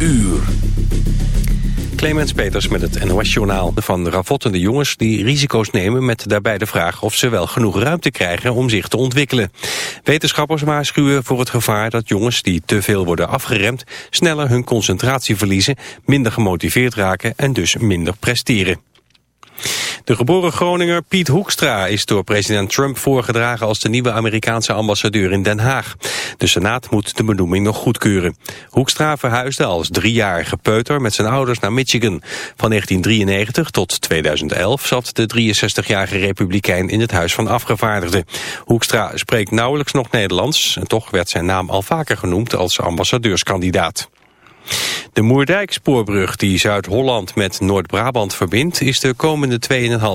uur. Clemens Peters met het NOS-journaal van ravottende jongens die risico's nemen met daarbij de vraag of ze wel genoeg ruimte krijgen om zich te ontwikkelen. Wetenschappers waarschuwen voor het gevaar dat jongens die te veel worden afgeremd sneller hun concentratie verliezen, minder gemotiveerd raken en dus minder presteren. De geboren Groninger Piet Hoekstra is door president Trump voorgedragen als de nieuwe Amerikaanse ambassadeur in Den Haag. De Senaat moet de benoeming nog goedkeuren. Hoekstra verhuisde als driejarige peuter met zijn ouders naar Michigan. Van 1993 tot 2011 zat de 63-jarige republikein in het Huis van Afgevaardigden. Hoekstra spreekt nauwelijks nog Nederlands en toch werd zijn naam al vaker genoemd als ambassadeurskandidaat. De Moerdijk-spoorbrug die Zuid-Holland met Noord-Brabant verbindt... is de komende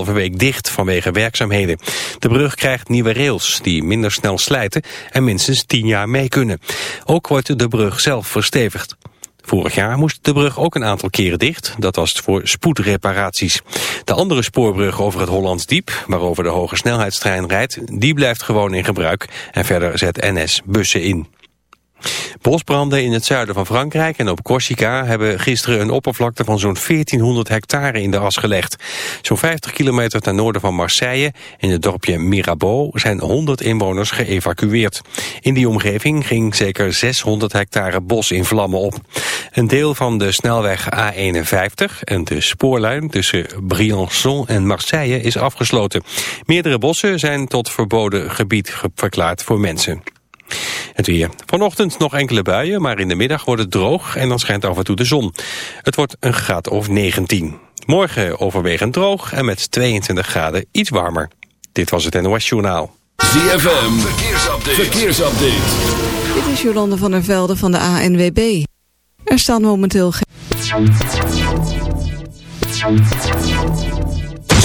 2,5 week dicht vanwege werkzaamheden. De brug krijgt nieuwe rails die minder snel slijten... en minstens 10 jaar mee kunnen. Ook wordt de brug zelf verstevigd. Vorig jaar moest de brug ook een aantal keren dicht. Dat was voor spoedreparaties. De andere spoorbrug over het Hollandsdiep, waarover de hoge snelheidstrein rijdt... die blijft gewoon in gebruik en verder zet NS bussen in. Bosbranden in het zuiden van Frankrijk en op Corsica hebben gisteren een oppervlakte van zo'n 1400 hectare in de as gelegd. Zo'n 50 kilometer ten noorden van Marseille, in het dorpje Mirabeau, zijn 100 inwoners geëvacueerd. In die omgeving ging zeker 600 hectare bos in vlammen op. Een deel van de snelweg A51 en de spoorlijn tussen Briançon en Marseille is afgesloten. Meerdere bossen zijn tot verboden gebied verklaard voor mensen. Het weer. Vanochtend nog enkele buien, maar in de middag wordt het droog en dan schijnt af en toe de zon. Het wordt een graad of 19. Morgen overwegend droog en met 22 graden iets warmer. Dit was het NOS Journaal. ZFM, verkeersupdate. verkeersupdate. Dit is Jolande van der Velde van de ANWB. Er staan momenteel geen...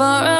far away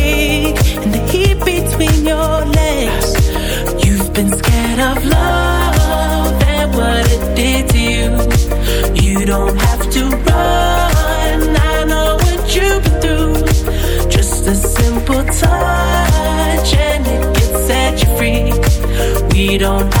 don't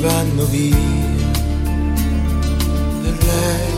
vanno via per lei,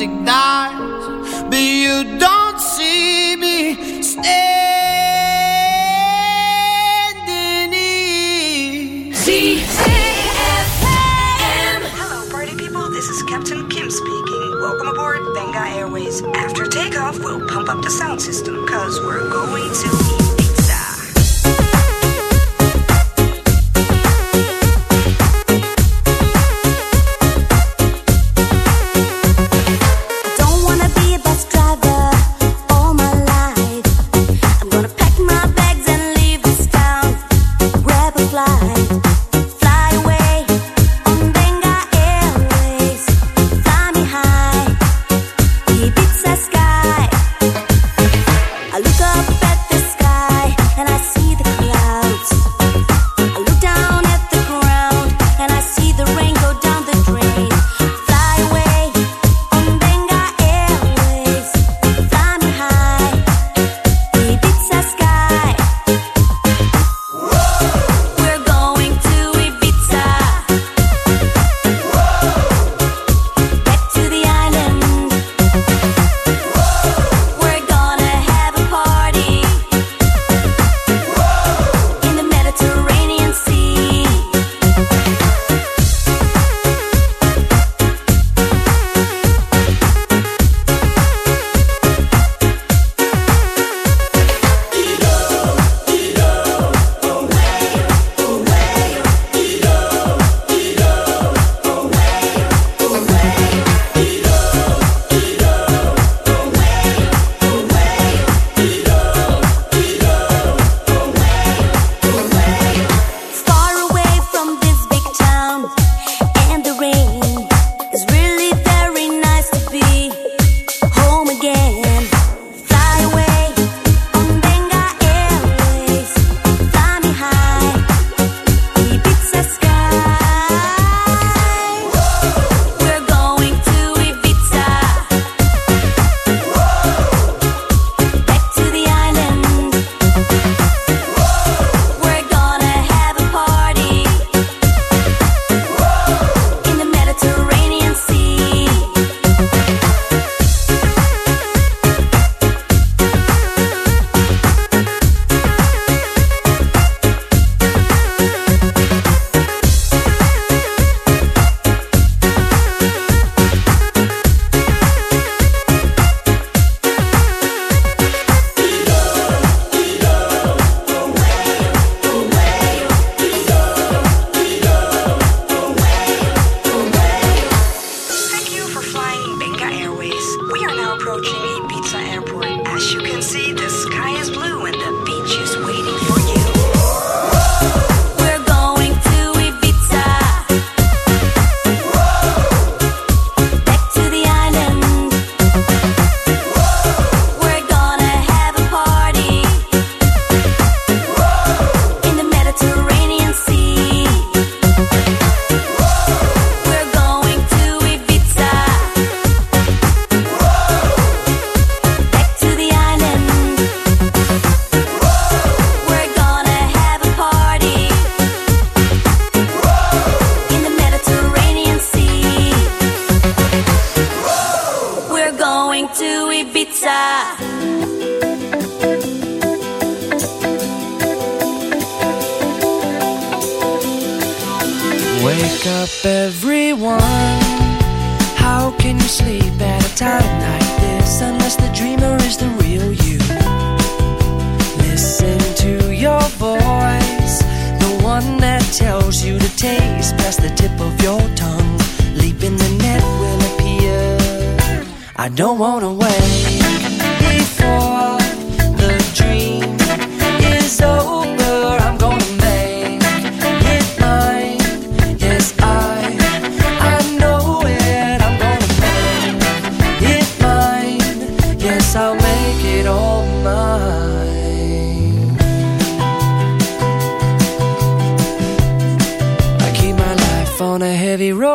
music dies.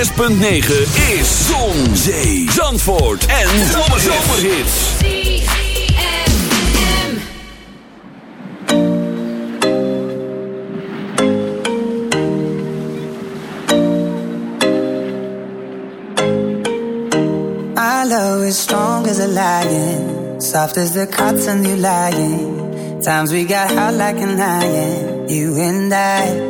106.9 is Zon, Zee, Zandvoort en Zomerhits. My love is strong as a lion, soft as the cotton you lying. Times we got hot like an iron, you and I.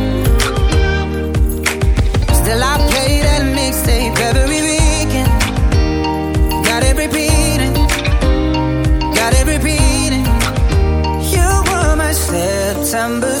September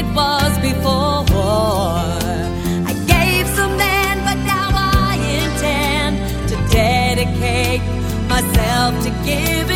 it was before. I gave some then, but now I intend to dedicate myself to giving.